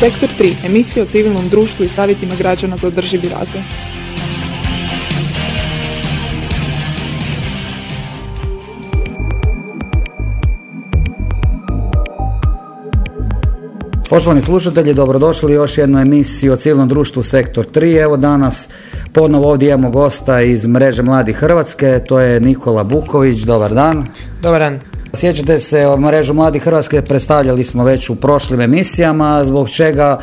Sektor 3. Emisija o civilnom društvu i savjetima građana za održivi razvoj. Poštovani slušatelji, dobrodošli u još jednu emisiju o civilnom društvu Sektor 3. Evo danas ponovo ovdje imamo gosta iz mreže Mladi Hrvatske, to je Nikola Buković, dobar dan. Dobar dan. Sjećate se, mrežu Mladi Hrvatske predstavljali smo već u prošlim emisijama, zbog čega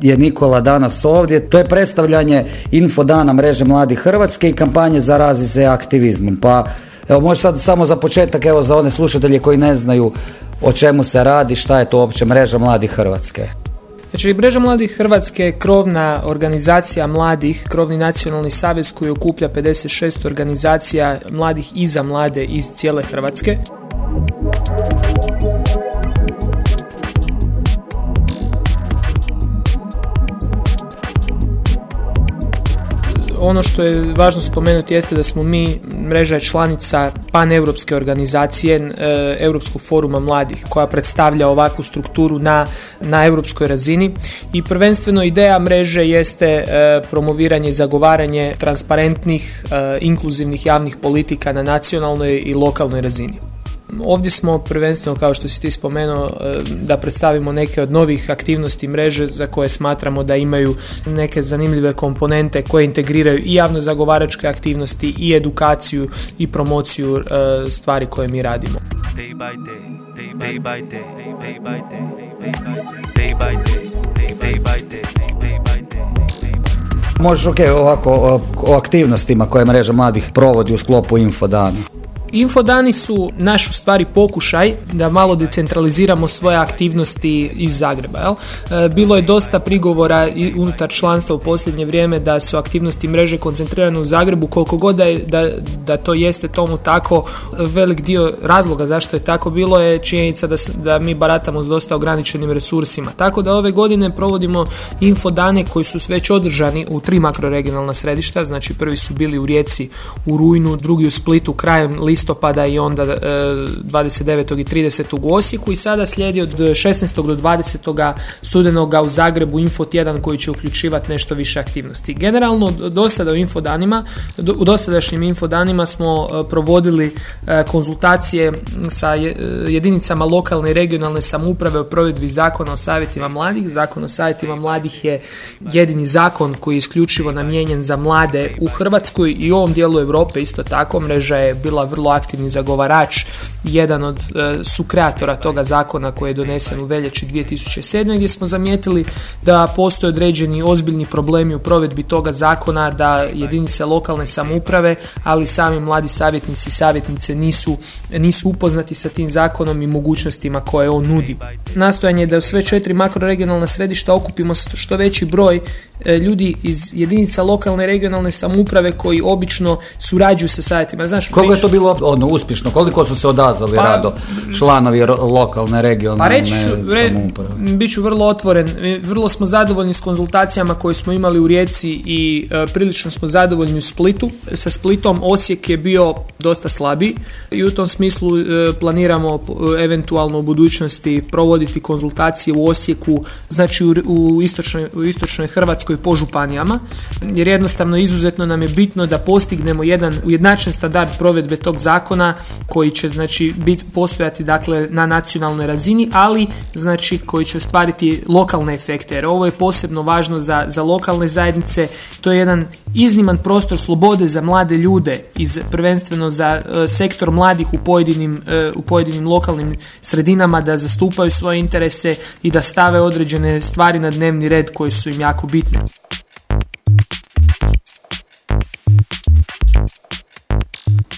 je Nikola danas ovdje. To je predstavljanje infodana mreže Mladi Hrvatske i kampanje Zarazi se aktivizmom. Pa evo može sad samo za početak, evo za one slušatelje koji ne znaju o čemu se radi, šta je to uopće mreža Mladih Hrvatske. Znači, Mreža Mladih Hrvatske je krovna organizacija mladih, krovni nacionalni savez koji okuplja 56 organizacija mladih i za mlade iz cijele Hrvatske. Ono što je važno spomenuti jeste da smo mi mreža članica paneuropske organizacije e, Europskog foruma mladih koja predstavlja ovakvu strukturu na, na europskoj razini i prvenstveno ideja mreže jeste e, promoviranje i zagovaranje transparentnih, e, inkluzivnih javnih politika na nacionalnoj i lokalnoj razini. Ovdje smo prvenstveno, kao što si ti spomenuo, e, da predstavimo neke od novih aktivnosti mreže za koje smatramo da imaju neke zanimljive komponente koje integriraju i javno zagovaračke aktivnosti i edukaciju i promociju e, stvari koje mi radimo. Možeš ok, ovako o, o aktivnostima koje mreža mladih provodi u sklopu infodana. Infodani su naš u stvari pokušaj da malo decentraliziramo svoje aktivnosti iz Zagreba. Jel? E, bilo je dosta prigovora i unutar članstva u posljednje vrijeme da su aktivnosti mreže koncentrirane u Zagrebu, koliko god da, da, da to jeste tomu tako, velik dio razloga zašto je tako bilo je činjenica da, da mi baratamo s dosta ograničenim resursima. Tako da ove godine provodimo infodane koji su već održani u tri makroregionalna središta, znači prvi su bili u Rijeci u Rujnu, drugi u Splitu krajem list listopada i onda 29. E, i 30. u Osijeku i sada slijedi od 16. do 20. studenoga u Zagrebu info tjedan koji će uključivati nešto više aktivnosti. Generalno do sada u infodanima, u dosadašnjim infodanima smo e, provodili e, konzultacije sa jedinicama lokalne i regionalne samouprave o provedbi zakona o savjetima mladih. Zakon o savjetima mladih je jedini zakon koji je isključivo namijenjen za mlade u Hrvatskoj i u ovom dijelu Europe isto tako. Mreža je bila vrlo aktivni zagovarač, jedan od e, sukreatora toga zakona koji je donesen u veljači 2007. gdje smo zamijetili da postoje određeni ozbiljni problemi u provedbi toga zakona, da jedinice lokalne samouprave, ali sami mladi savjetnici i savjetnice nisu, nisu upoznati sa tim zakonom i mogućnostima koje on nudi. Nastojanje je da sve četiri makroregionalna središta okupimo što veći broj ljudi iz jedinica lokalne regionalne samouprave koji obično surađuju sa savjetima. Znaš, Koliko je to bilo ono, uspješno? Koliko su se odazvali pa, rado članovi lokalne, regionalne pa reći, samouprave? Bit ću vrlo otvoren. Vrlo smo zadovoljni s konzultacijama koje smo imali u Rijeci i e, prilično smo zadovoljni u Splitu. Sa Splitom Osijek je bio dosta slabiji i u tom smislu e, planiramo e, eventualno u budućnosti provoditi konzultacije u Osijeku, znači u, u, istočnoj, u istočnoj Hrvatskoj po županijama, jer jednostavno izuzetno nam je bitno da postignemo jedan ujednačen standard provedbe tog zakona koji će znači biti postojati dakle na nacionalnoj razini, ali znači koji će ostvariti lokalne efekte. Jer ovo je posebno važno za, za lokalne zajednice. To je jedan izniman prostor slobode za mlade ljude iz prvenstveno za e, sektor mladih u pojedinim, e, u pojedinim lokalnim sredinama da zastupaju svoje interese i da stave određene stvari na dnevni red koji su im jako bitne.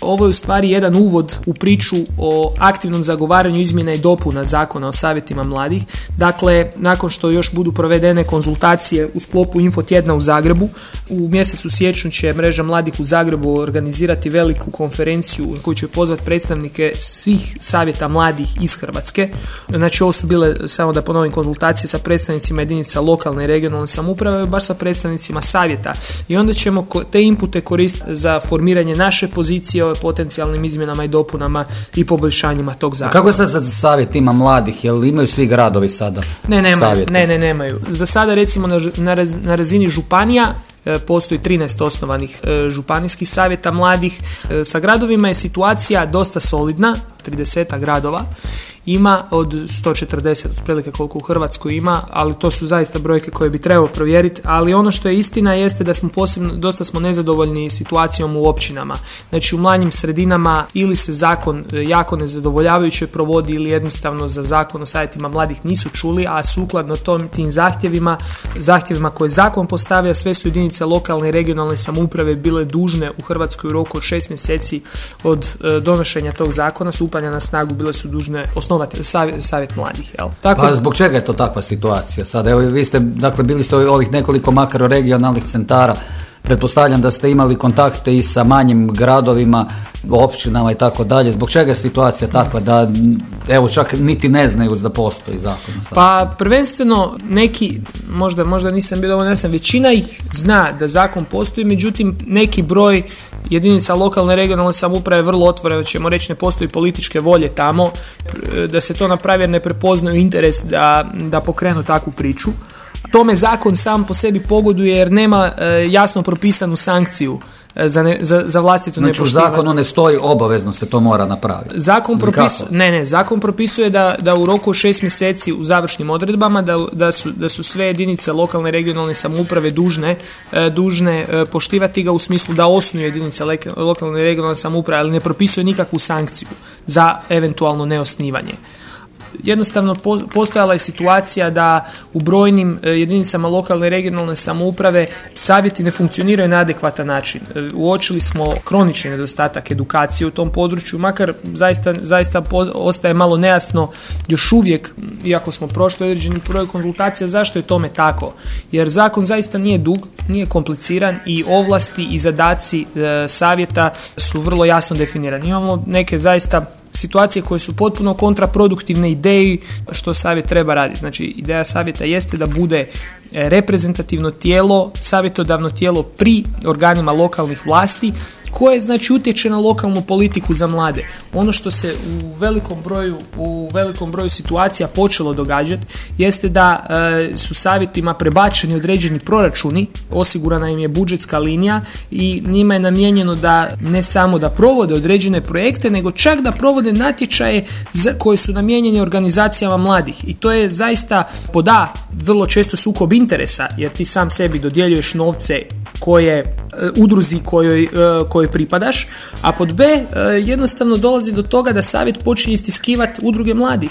Ovo je u stvari jedan uvod u priču o aktivnom zagovaranju izmjena i dopuna zakona o savjetima mladih. Dakle, nakon što još budu provedene konzultacije u sklopu Info tjedna u Zagrebu, u mjesecu siječnju će mreža mladih u Zagrebu organizirati veliku konferenciju u kojoj će pozvati predstavnike svih savjeta mladih iz Hrvatske. Znači, ovo su bile, samo da ponovim, konzultacije sa predstavnicima jedinica lokalne i regionalne samouprave, baš sa predstavnicima savjeta. I onda ćemo te inpute koristiti za formiranje naše pozicije potencijalnim izmjenama i dopunama i poboljšanjima tog zakona. Kako je sad sa savjetima mladih? Jel imaju svi gradovi sada? Ne, nemaju. Ne, ne, nemaju. Za sada recimo na, na razini županija E, postoji 13 osnovanih e, županijskih savjeta mladih. E, sa gradovima je situacija dosta solidna, 30 gradova ima od 140 otprilike koliko u Hrvatskoj ima, ali to su zaista brojke koje bi trebalo provjeriti, ali ono što je istina jeste da smo posebno, dosta smo nezadovoljni situacijom u općinama. Znači u manjim sredinama ili se zakon jako nezadovoljavajuće provodi ili jednostavno za zakon o savjetima mladih nisu čuli, a sukladno tom, tim zahtjevima, zahtjevima koje zakon postavlja, sve su jedinice lokalne i regionalne samouprave bile dužne u Hrvatskoj u roku od šest mjeseci od e, donošenja tog zakona, stupanja na snagu bile su dužne osnovati savjet, savjet mladih. Jel? Tako... Pa zbog čega je to takva situacija? Sad, evo, vi ste, dakle, bili ste ovih nekoliko makroregionalnih centara Pretpostavljam da ste imali kontakte i sa manjim gradovima, općinama i tako dalje. Zbog čega je situacija takva da evo čak niti ne znaju da postoji zakon? Pa prvenstveno neki, možda, možda nisam bio dovoljno sam većina ih zna da zakon postoji, međutim neki broj jedinica lokalne regionalne samouprave vrlo otvoreno ćemo reći ne postoji političke volje tamo da se to napravi jer ne prepoznaju interes da, da pokrenu takvu priču tome zakon sam po sebi pogoduje jer nema e, jasno propisanu sankciju e, za, ne, za, za vlastitu znači, u zakonu ne stoji obavezno se to mora napraviti. Zakon propisuje, ne, ne, zakon propisuje da, da u roku šest mjeseci u završnim odredbama da, da, su, da su sve jedinice lokalne i regionalne samouprave dužne, e, dužne poštivati ga u smislu da osnuju jedinice lokalne i regionalne samouprave, ali ne propisuje nikakvu sankciju za eventualno neosnivanje jednostavno postojala je situacija da u brojnim e, jedinicama lokalne i regionalne samouprave savjeti ne funkcioniraju na adekvatan način. E, uočili smo kronični nedostatak edukacije u tom području, makar zaista, zaista ostaje malo nejasno još uvijek, iako smo prošli određeni broj konzultacija, zašto je tome tako. Jer zakon zaista nije dug, nije kompliciran i ovlasti i zadaci e, savjeta su vrlo jasno definirani. Imamo neke zaista situacije koje su potpuno kontraproduktivne ideji što savjet treba raditi. Znači ideja savjeta jeste da bude e, reprezentativno tijelo, savjetodavno tijelo pri organima lokalnih vlasti koje znači utječe na lokalnu politiku za mlade. Ono što se u velikom broju u velikom broju situacija počelo događati jeste da e, su savjetima prebačeni određeni proračuni, osigurana im je budžetska linija i njima je namijenjeno da ne samo da provode određene projekte, nego čak da provode natječaje za, koji su namijenjeni organizacijama mladih. I to je zaista poda vrlo često sukob interesa jer ti sam sebi dodjeljuješ novce koje e, udruzi kojoj, e, kojoj pripadaš, a pod B e, jednostavno dolazi do toga da savjet počinje istiskivati udruge mladih.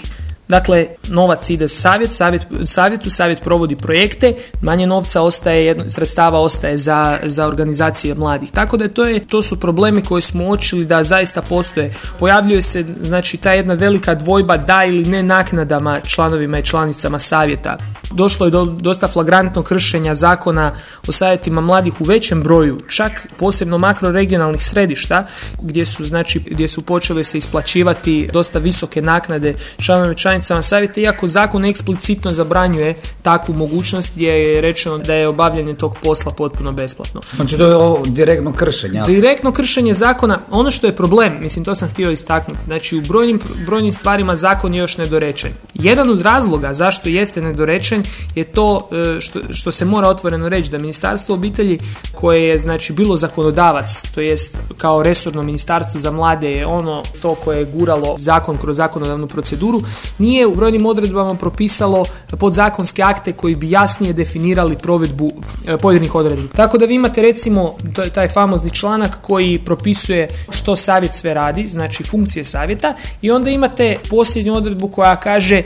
Dakle, novac ide savjet, savjet, savjetu, savjet provodi projekte, manje novca ostaje, jedno, sredstava ostaje za, za organizacije mladih. Tako da to, je, to su problemi koje smo uočili da zaista postoje. Pojavljuje se znači ta jedna velika dvojba da ili ne naknadama članovima i članicama savjeta došlo je do dosta flagrantnog kršenja zakona o savjetima mladih u većem broju, čak posebno makroregionalnih središta gdje su znači gdje su počele se isplaćivati dosta visoke naknade članovima članicama savjeta iako zakon eksplicitno zabranjuje takvu mogućnost gdje je rečeno da je obavljanje tog posla potpuno besplatno. Znači to je ovo direktno kršenje. Direktno kršenje zakona, ono što je problem, mislim to sam htio istaknuti, znači u brojnim, brojnim stvarima zakon je još nedorečen. Jedan od razloga zašto jeste nedorečen je to e, što, što se mora otvoreno reći da ministarstvo obitelji koje je znači bilo zakonodavac, to jest kao resorno ministarstvo za mlade je ono to koje je guralo zakon kroz zakonodavnu proceduru, nije u brojnim odredbama propisalo podzakonske akte koji bi jasnije definirali provedbu e, pojedinih odredbi. Tako da vi imate recimo taj famozni članak koji propisuje što savjet sve radi, znači funkcije savjeta i onda imate posljednju odredbu koja kaže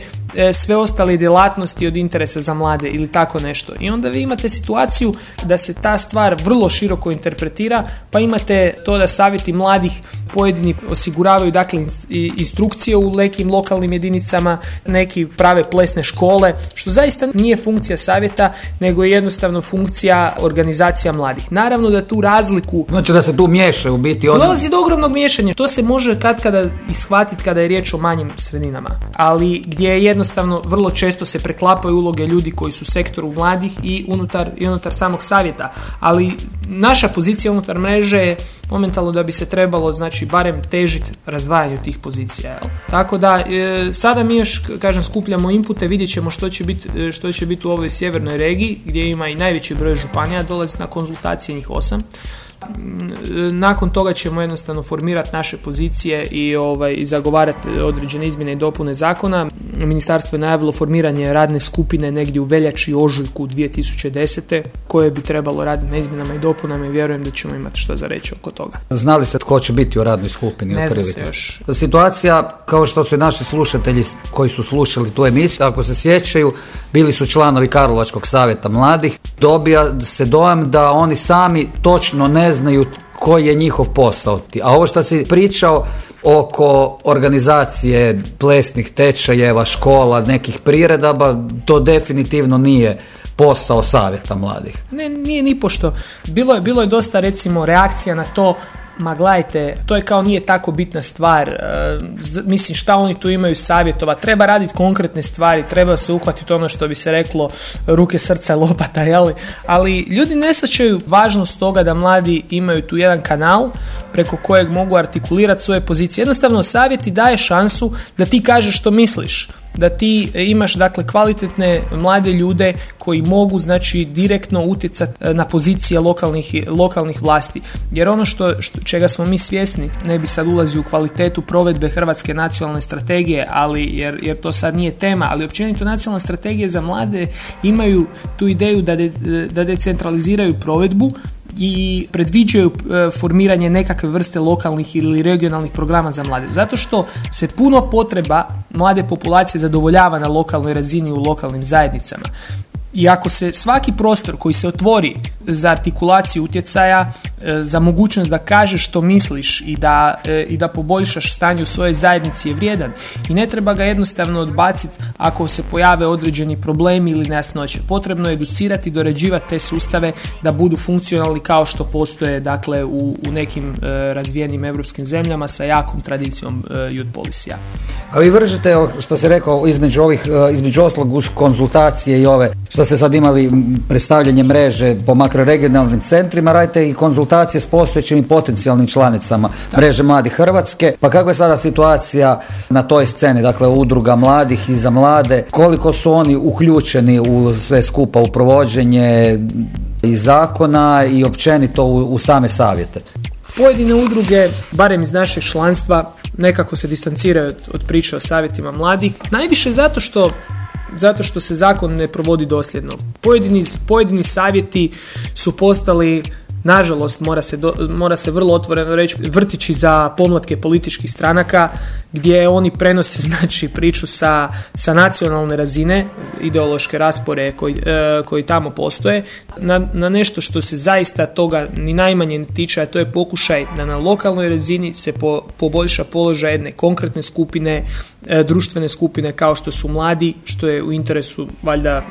sve ostale djelatnosti od interesa za mlade ili tako nešto. I onda vi imate situaciju da se ta stvar vrlo široko interpretira, pa imate to da savjeti mladih pojedini osiguravaju dakle instrukcije u nekim lokalnim jedinicama, neki prave plesne škole, što zaista nije funkcija savjeta, nego je jednostavno funkcija organizacija mladih. Naravno da tu razliku... Znači da se tu miješa u biti... Ono... Dolazi do ogromnog miješanja. To se može kad kada ishvatiti kada je riječ o manjim sredinama. Ali gdje je jednostavno vrlo često se preklapaju uloge ljudi koji su u sektoru mladih i unutar, i unutar samog savjeta. Ali naša pozicija unutar mreže je momentalno da bi se trebalo znači barem težiti razdvajanju tih pozicija. Jel? Tako da e, sada mi još kažem skupljamo inpute, vidjet ćemo što će biti e, što će biti u ovoj sjevernoj regiji gdje ima i najveći broj županija, dolazi na konzultacije njih osam. Nakon toga ćemo jednostavno formirati naše pozicije i, ovaj, i zagovarati određene izmjene i dopune zakona. Ministarstvo je najavilo formiranje radne skupine negdje u veljači ožujku 2010. koje bi trebalo raditi na izmjenama i dopunama i vjerujem da ćemo imati što za reći oko toga. Znali se tko će biti u radnoj skupini? Ne zna se još. Situacija, kao što su i naši slušatelji koji su slušali tu emisiju, ako se sjećaju, bili su članovi Karlovačkog savjeta mladih, dobija se dojam da oni sami točno ne znaju koji je njihov posao. A ovo što si pričao oko organizacije plesnih tečajeva, škola, nekih priredaba, to definitivno nije posao savjeta mladih. Ne, nije ni pošto. Bilo je, bilo je dosta recimo reakcija na to Ma gledajte, to je kao nije tako bitna stvar. E, mislim, šta oni tu imaju savjetova? Treba raditi konkretne stvari, treba se uhvatiti ono što bi se reklo ruke, srca, lopata, jeli? Ali ljudi ne sačaju važnost toga da mladi imaju tu jedan kanal preko kojeg mogu artikulirati svoje pozicije. Jednostavno, savjeti daje šansu da ti kažeš što misliš da ti imaš dakle kvalitetne mlade ljude koji mogu znači direktno utjecati e, na pozicije lokalnih, lokalnih vlasti. Jer ono što, što, čega smo mi svjesni, ne bi sad ulazio u kvalitetu provedbe Hrvatske nacionalne strategije, ali jer, jer to sad nije tema, ali općenito nacionalne strategije za mlade imaju tu ideju da, da decentraliziraju provedbu, i predviđaju e, formiranje nekakve vrste lokalnih ili regionalnih programa za mlade. Zato što se puno potreba mlade populacije zadovoljava na lokalnoj razini u lokalnim zajednicama. I ako se svaki prostor koji se otvori za artikulaciju utjecaja, e, za mogućnost da kažeš što misliš i da, e, i da poboljšaš stanje u svojoj zajednici je vrijedan i ne treba ga jednostavno odbaciti ako se pojave određeni problemi ili nejasnoće. Potrebno je educirati i dorađivati te sustave da budu funkcionalni kao što postoje dakle, u, u nekim e, razvijenim europskim zemljama sa jakom tradicijom youth policy A vi vržite, što se rekao, između ovih, između oslog konzultacije i ove, što ste sad imali predstavljanje mreže po makroregionalnim centrima, radite i konzultacije s postojećim i potencijalnim članicama mreže Mladi Hrvatske. Pa kakva je sada situacija na toj sceni, dakle udruga mladih i za mlade, koliko su oni uključeni u sve skupa, u provođenje i zakona i općenito u, u same savjete? Pojedine udruge, barem iz našeg članstva, nekako se distanciraju od priče o savjetima mladih. Najviše zato što zato što se zakon ne provodi dosljedno. Pojedini, pojedini savjeti su postali nažalost mora se, mora se vrlo otvoreno reći vrtići za pomlatke političkih stranaka gdje oni prenose znači priču sa, sa nacionalne razine ideološke raspore koji, e, koji tamo postoje na, na nešto što se zaista toga ni najmanje ne tiče a to je pokušaj da na lokalnoj razini se po, poboljša položaj jedne konkretne skupine društvene skupine kao što su mladi što je u interesu valjda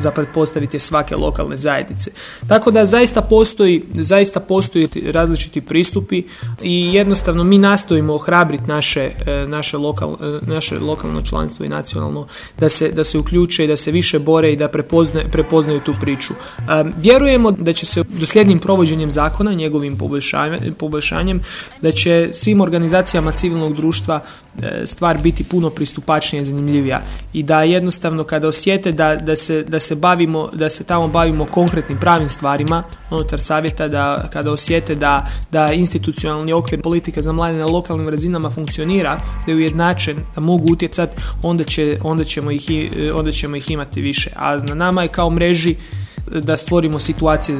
za pretpostaviti svake lokalne zajednice tako da zaista postoji zaista postoji različiti pristupi i jednostavno mi nastojimo ohrabriti naše, e, naše, lokal, e, naše lokalno članstvo i nacionalno da se, da se uključe i da se više bore i da prepozna, prepoznaju tu priču. E, vjerujemo da će se dosljednim provođenjem zakona, njegovim poboljšanjem da će svim organizacijama civilnog društva stvar biti puno pristupačnija i zanimljivija i da jednostavno kada osjete da, da, se, da se bavimo, da se tamo bavimo konkretnim pravim stvarima unutar savjeta da kada osjete da, da institucionalni okvir politike za mlade na lokalnim razinama funkcionira, da je ujednačen, da mogu utjecati, onda, će, onda, ćemo ih, onda ćemo ih imati više. A na nama je kao mreži da stvorimo situacije,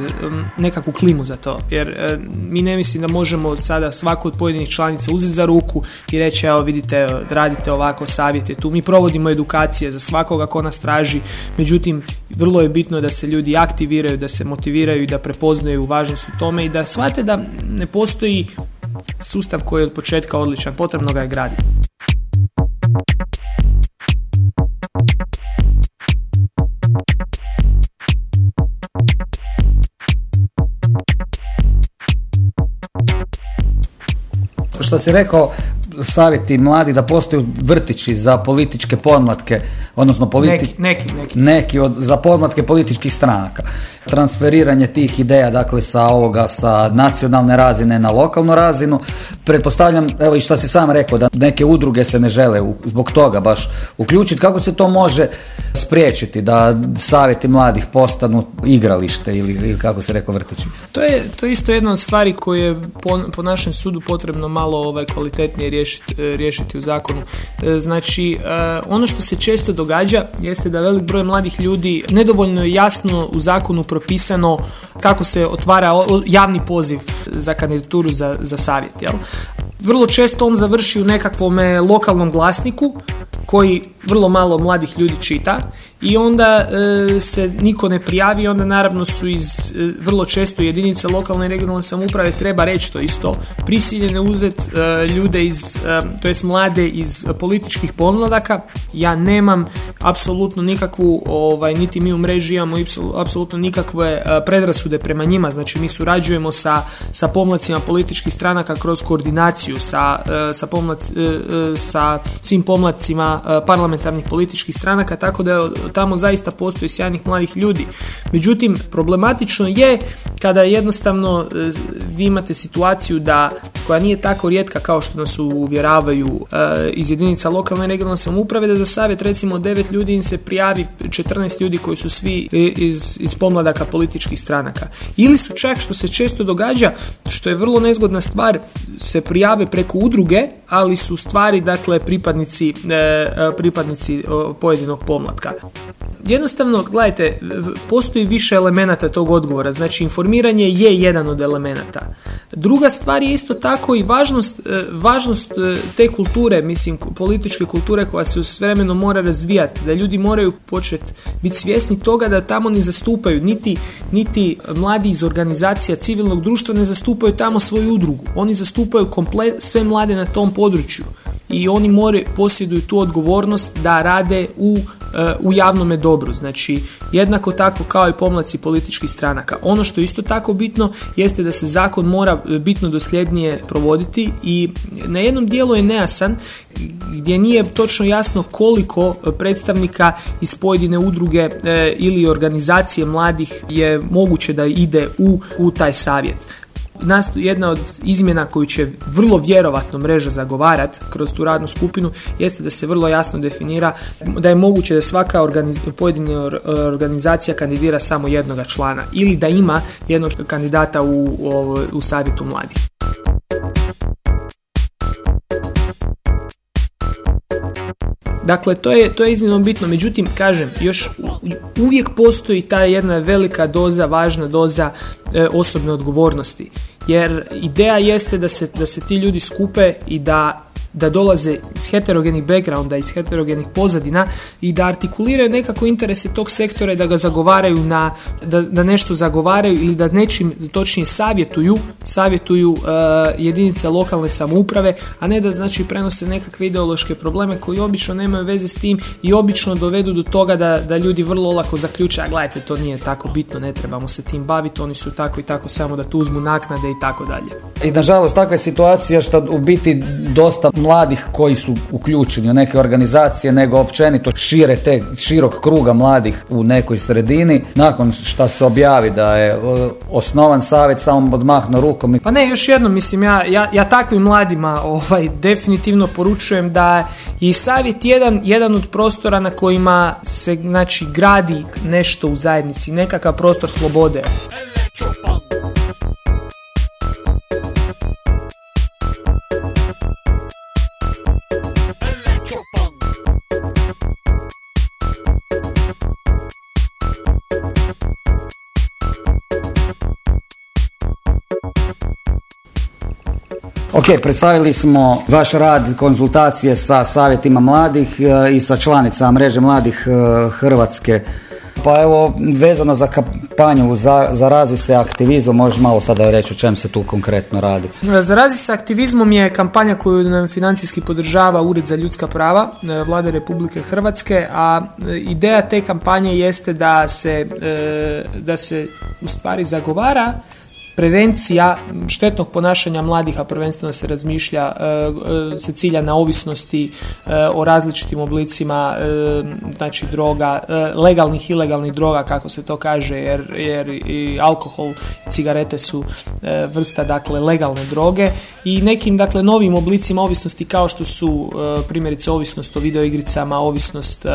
nekakvu klimu za to. Jer e, mi ne mislim da možemo sada svaku od pojedinih članica uzeti za ruku i reći evo vidite, radite ovako, savjete tu. Mi provodimo edukacije za svakoga ko nas traži, međutim vrlo je bitno da se ljudi aktiviraju, da se motiviraju i da prepoznaju važnost u tome i da shvate da ne postoji sustav koji je od početka odličan, potrebno ga je graditi. Što si rekao, savjeti mladi da postoju vrtići za političke podmlatke, odnosno politi... neki, neki, neki. neki od, za podmlatke političkih stranaka. Transferiranje tih ideja, dakle, sa ovoga, sa nacionalne razine na lokalnu razinu. Pretpostavljam, evo i što si sam rekao, da neke udruge se ne žele zbog toga baš uključiti. Kako se to može spriječiti da savjeti mladih postanu igralište ili, ili kako se rekao vrtići? To je, to isto jedna od stvari koje je po, po našem sudu potrebno malo ovaj, kvalitetnije riješiti, e, riješiti u zakonu. E, znači, e, ono što se često događa jeste da velik broj mladih ljudi nedovoljno jasno u zakonu propisano kako se otvara javni poziv za kandidaturu za, za savjet. Jel? Vrlo često on završi u nekakvom lokalnom glasniku koji vrlo malo mladih ljudi čita i onda e, se niko ne prijavi, onda naravno su iz e, vrlo često jedinice lokalne i regionalne samouprave treba reći to isto, prisiljene uzeti e, ljude iz, to jest mlade iz političkih pomladaka. Ja nemam apsolutno nikakvu, ovaj, niti mi u mreži imamo apsolutno nikakve predrasude prema njima, znači mi surađujemo sa, sa pomlacima političkih stranaka kroz koordinaciju, sa, sa, pomlac, sa svim pomlacima parlamentarnih političkih stranaka, tako da tamo zaista postoji sjajnih mladih ljudi. Međutim, problematično je kada jednostavno e, vi imate situaciju da koja nije tako rijetka kao što nas uvjeravaju e, iz jedinica lokalne regionalne samouprave da za savjet recimo devet ljudi im se prijavi 14 ljudi koji su svi iz, iz pomladaka političkih stranaka. Ili su čak što se često događa, što je vrlo nezgodna stvar, se prijave preko udruge, ali su stvari dakle pripadnici, e, pripadnici pojedinog pomlatka. Jednostavno, gledajte, postoji više elemenata tog odgovora, znači informiranje je jedan od elemenata. Druga stvar je isto tako i važnost, e, važnost e, te kulture, mislim, političke kulture koja se s vremenom mora razvijati, da ljudi moraju početi biti svjesni toga da tamo ne zastupaju, niti, niti mladi iz organizacija civilnog društva ne zastupaju tamo svoju udrugu. Oni zastupaju sve mlade na tom području i oni moraju, posjeduju tu odgovornost da rade u u javnome dobru. Znači, jednako tako kao i pomlaci političkih stranaka. Ono što je isto tako bitno jeste da se zakon mora bitno dosljednije provoditi i na jednom dijelu je nejasan gdje nije točno jasno koliko predstavnika iz pojedine udruge e, ili organizacije mladih je moguće da ide u, u taj savjet jedna od izmjena koju će vrlo vjerovatno mreža zagovarati kroz tu radnu skupinu jeste da se vrlo jasno definira da je moguće da svaka organiz, pojedina organizacija kandidira samo jednoga člana ili da ima jednog kandidata u, u, u savjetu mladih. Dakle, to je, to je iznimno bitno, međutim, kažem, još uvijek postoji ta jedna velika doza, važna doza e, osobne odgovornosti jer ideja jeste da se, da se ti ljudi skupe i da da dolaze iz heterogenih backgrounda, iz heterogenih pozadina i da artikuliraju nekako interese tog sektora i da ga zagovaraju na, da, da nešto zagovaraju ili da nečim točnije savjetuju, savjetuju uh, jedinice lokalne samouprave, a ne da znači prenose nekakve ideološke probleme koji obično nemaju veze s tim i obično dovedu do toga da, da ljudi vrlo olako zaključe, a gledajte, to nije tako bitno, ne trebamo se tim baviti, oni su tako i tako samo da tu uzmu naknade i tako dalje. I nažalost takva je situacija što u biti dosta mladih koji su uključeni u neke organizacije, nego općenito šire te, širok kruga mladih u nekoj sredini. Nakon što se objavi da je osnovan savjet, samo odmahno rukom. Pa ne, još jedno, mislim, ja, ja, ja takvim mladima ovaj, definitivno poručujem da je savjet jedan, jedan od prostora na kojima se znači, gradi nešto u zajednici, nekakav prostor slobode. Ok, predstavili smo vaš rad, konzultacije sa savjetima mladih e, i sa članicama mreže mladih e, Hrvatske. Pa evo, vezano za kampanju Zarazi se aktivizmom, možeš malo sada reći o čem se tu konkretno radi? Zarazi se aktivizmom je kampanja koju nam financijski podržava Ured za ljudska prava e, Vlade Republike Hrvatske, a ideja te kampanje jeste da se, da se u stvari zagovara prevencija štetnog ponašanja mladih, a prvenstveno se razmišlja, se cilja na ovisnosti o različitim oblicima znači droga, legalnih i ilegalnih droga kako se to kaže jer, jer i alkohol i cigarete su vrsta dakle legalne droge i nekim dakle novim oblicima ovisnosti kao što su primjerice ovisnost o videoigricama, ovisnost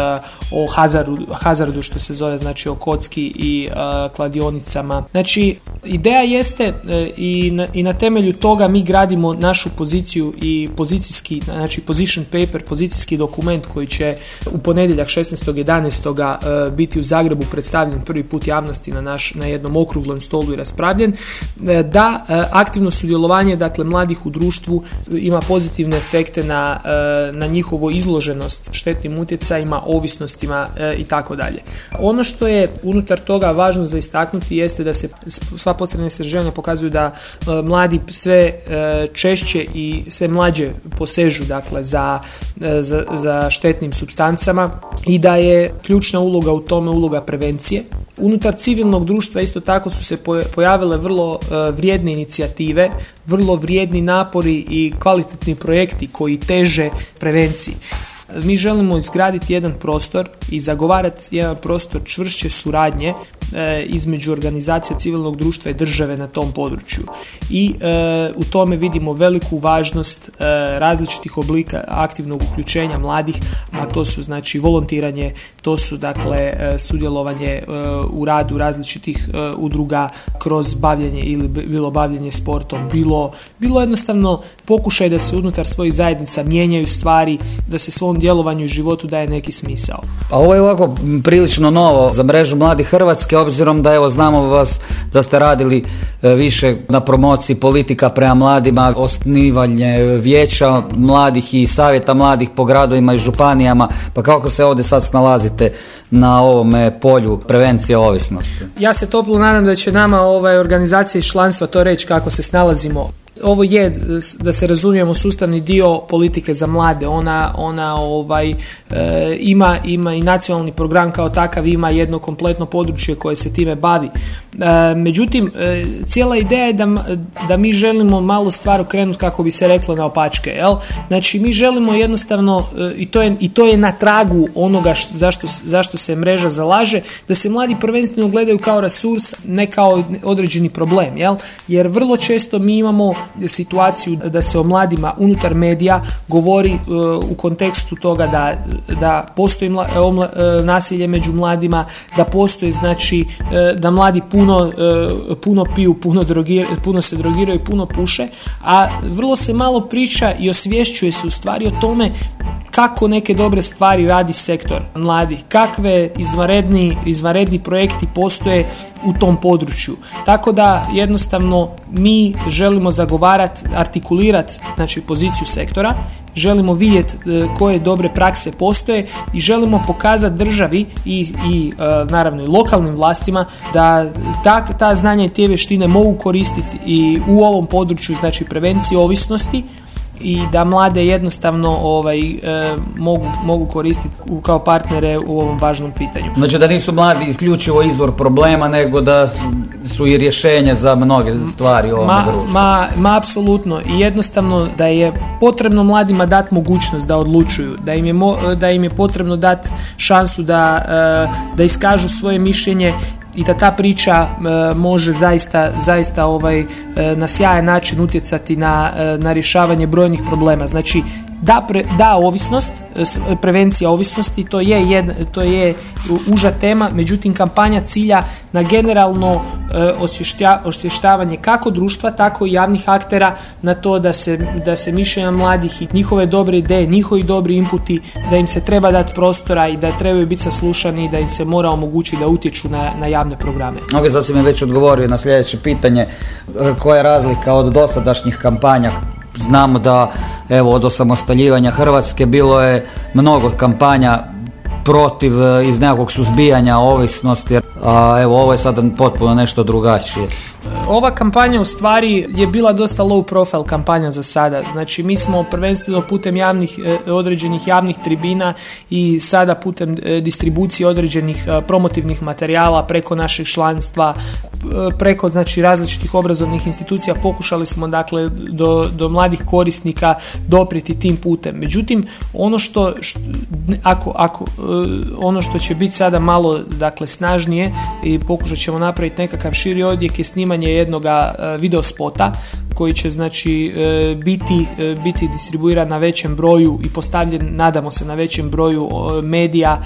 o hazardu, hazardu što se zove znači o kocki i kladionicama. Znači ideja jeste e, i na, i na temelju toga mi gradimo našu poziciju i pozicijski, znači position paper, pozicijski dokument koji će u ponedjeljak 16.11. E, biti u Zagrebu predstavljen prvi put javnosti na, naš, na jednom okruglom stolu i raspravljen, e, da aktivno sudjelovanje dakle mladih u društvu ima pozitivne efekte na, na njihovu izloženost štetnim utjecajima, ovisnostima i tako dalje. Ono što je unutar toga važno za istaknuti jeste da se sva posljednja istraživanja pokazuju da e, mladi sve e, češće i sve mlađe posežu dakle za, e, za, za štetnim substancama i da je ključna uloga u tome uloga prevencije. Unutar civilnog društva isto tako su se pojavile vrlo vrijedne inicijative, vrlo vrijedni napori i kvalitetni projekti koji teže prevenciji. Mi želimo izgraditi jedan prostor i zagovarati jedan prostor čvršće suradnje između organizacija civilnog društva i države na tom području. I e, u tome vidimo veliku važnost e, različitih oblika aktivnog uključenja mladih, a to su znači volontiranje, to su dakle sudjelovanje u radu različitih udruga kroz bavljanje ili bilo bavljanje sportom, bilo, bilo jednostavno pokušaj da se unutar svojih zajednica mijenjaju stvari, da se svom djelovanju i životu daje neki smisao. A ovo je ovako prilično novo za mrežu Mladih Hrvatske, obzirom da evo znamo vas da ste radili e, više na promociji politika prema mladima, osnivanje vijeća mladih i savjeta mladih po gradovima i županijama, pa kako se ovdje sad snalazite na ovome polju prevencije ovisnosti? Ja se toplo nadam da će nama ovaj organizacija iz članstva to reći kako se snalazimo ovo je da se razumijemo sustavni dio politike za mlade. Ona ona ovaj e, ima ima i nacionalni program kao takav ima jedno kompletno područje koje se time bavi međutim e, cijela ideja je da, da mi želimo malo stvar okrenuti kako bi se reklo na opačke jel? Znači mi želimo jednostavno i to je i to je na tragu onoga zašto zašto se mreža zalaže da se mladi prvenstveno gledaju kao resurs ne kao određeni problem jel? Jer vrlo često mi imamo situaciju da se o mladima unutar medija govori e, u kontekstu toga da, da postoji e, nasilje među mladima, da postoji znači e, da mladi puno, puno piju, puno, puno se drogiraju, puno puše, a vrlo se malo priča i osvješćuje se u stvari o tome kako neke dobre stvari radi sektor mladih, kakve izvanredni, izvanredni projekti postoje u tom području. Tako da jednostavno mi želimo zagovarati, artikulirati znači, poziciju sektora, želimo vidjeti e, koje dobre prakse postoje i želimo pokazati državi i, i e, naravno i lokalnim vlastima da ta, ta znanja i te vještine mogu koristiti i u ovom području znači prevencije ovisnosti i da mlade jednostavno ovaj, e, mogu, mogu koristiti kao partnere u ovom važnom pitanju. Znači da nisu mladi isključivo izvor problema, nego da su, i rješenje za mnoge stvari u ovom ma, društvu. Ma, ma, apsolutno. I jednostavno da je potrebno mladima dati mogućnost da odlučuju, da im je, da im je potrebno dati šansu da, e, da iskažu svoje mišljenje i da ta priča e, može zaista, zaista ovaj, e, na sjajan način utjecati na, e, na rješavanje brojnih problema. Znači, da, pre, da ovisnost, prevencija ovisnosti, to je, jedna, to je uža tema, međutim kampanja cilja na generalno osvještavanje kako društva, tako i javnih aktera na to da se, da se mišljenja mladih i njihove dobre ideje, njihovi dobri inputi, da im se treba dati prostora i da trebaju biti saslušani i da im se mora omogućiti da utječu na, na javne programe. Ok, sad si mi već odgovorio na sljedeće pitanje. Koja je razlika od dosadašnjih kampanja Znamo da evo od osamostaljivanja Hrvatske bilo je mnogo kampanja protiv e, iz nekakvog suzbijanja ovisnosti, a evo ovo je sada potpuno nešto drugačije. Ova kampanja u stvari je bila dosta low profile kampanja za sada. Znači mi smo prvenstveno putem javnih, e, određenih javnih tribina i sada putem e, distribucije određenih promotivnih materijala preko našeg članstva preko znači različitih obrazovnih institucija pokušali smo dakle do, do mladih korisnika dopriti tim putem. Međutim, ono što, ako, ako e, ono što će biti sada malo dakle snažnije i pokušat ćemo napraviti nekakav širi odjek je snimanje jednog video spota koji će znači e, biti, e, biti distribuiran na većem broju i postavljen, nadamo se, na većem broju medija,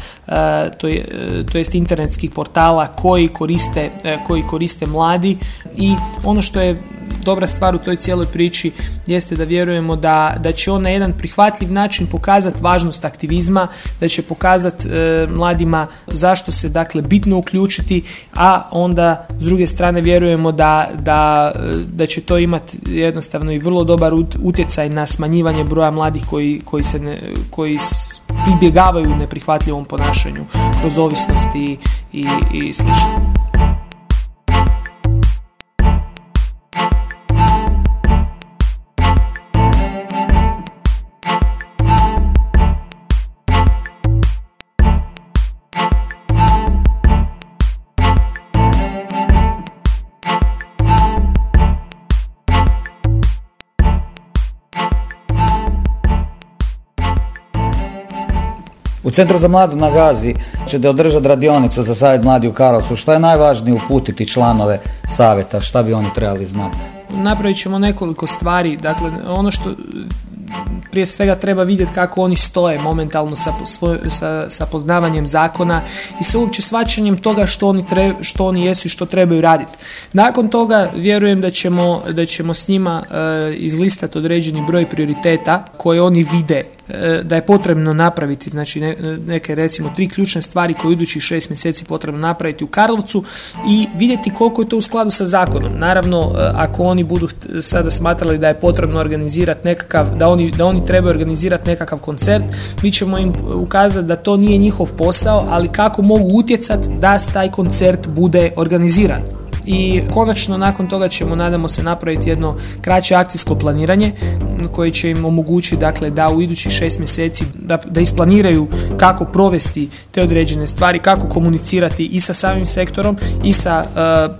to, je, to jest internetskih portala koji koriste, koji koriste mladi. I ono što je dobra stvar u toj cijeloj priči jeste da vjerujemo da, da će on na jedan prihvatljiv način pokazati važnost aktivizma, da će pokazati e, mladima zašto se dakle bitno uključiti, a onda s druge strane vjerujemo da, da, da će to imati jednostavno i vrlo dobar utjecaj na smanjivanje broja mladih koji, koji, se ne, koji pribjegavaju neprihvatljivom ponašanju kroz ovisnosti i, i, i slično. U Centru za mladu na Gazi ćete održati radionicu za savjet mladi u Karlovcu. Šta je najvažnije uputiti članove savjeta? Šta bi oni trebali znati? Napravit ćemo nekoliko stvari. Dakle, ono što prije svega treba vidjeti kako oni stoje momentalno sa, sa, sa poznavanjem zakona i sa uopće svačanjem toga što oni, tre, što oni jesu i što trebaju raditi. Nakon toga vjerujem da ćemo, da ćemo s njima uh, izlistati određeni broj prioriteta koje oni vide E, da je potrebno napraviti, znači neke recimo tri ključne stvari koje u idućih šest mjeseci potrebno napraviti u Karlovcu i vidjeti koliko je to u skladu sa zakonom. Naravno, e, ako oni budu sada smatrali da je potrebno organizirati nekakav, da oni, da oni trebaju organizirati nekakav koncert, mi ćemo im ukazati da to nije njihov posao, ali kako mogu utjecati da taj koncert bude organiziran i konačno nakon toga ćemo nadamo se napraviti jedno kraće akcijsko planiranje koje će im omogućiti dakle da u idućih šest mjeseci da, da isplaniraju kako provesti te određene stvari, kako komunicirati i sa samim sektorom i sa uh,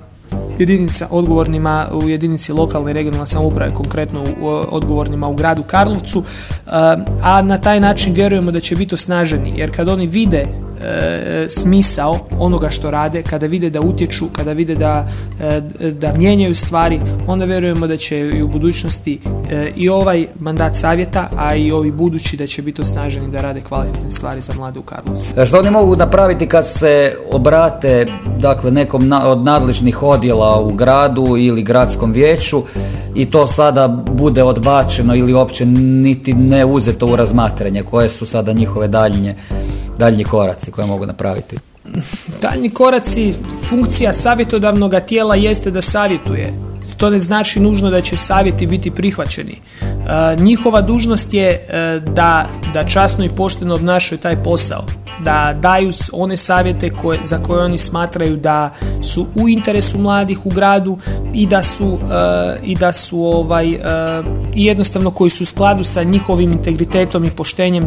jedinica odgovornima u jedinici lokalne i regionalne samouprave, konkretno u, odgovornima u gradu Karlovcu, uh, a na taj način vjerujemo da će biti osnaženi, jer kad oni vide E, smisao onoga što rade, kada vide da utječu, kada vide da, e, da mijenjaju stvari, onda vjerujemo da će i u budućnosti e, i ovaj mandat savjeta, a i ovi budući da će biti osnaženi da rade kvalitetne stvari za mlade u Karlovcu. Što oni mogu napraviti kad se obrate dakle, nekom od nadležnih odjela u gradu ili gradskom vijeću i to sada bude odbačeno ili uopće niti ne uzeto u razmatranje koje su sada njihove daljnje daljnji koraci koje mogu napraviti? Daljnji koraci, funkcija savjetodavnog tijela jeste da savjetuje. To ne znači nužno da će savjeti biti prihvaćeni. E, njihova dužnost je e, da, da časno i pošteno obnašaju taj posao da daju one savjete koje, za koje oni smatraju da su u interesu mladih u gradu i da su eh, i da su ovaj uh, jednostavno koji su u skladu sa njihovim integritetom i poštenjem